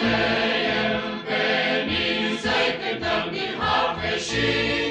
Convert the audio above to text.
El. este El. Veniți să-i cântăm din.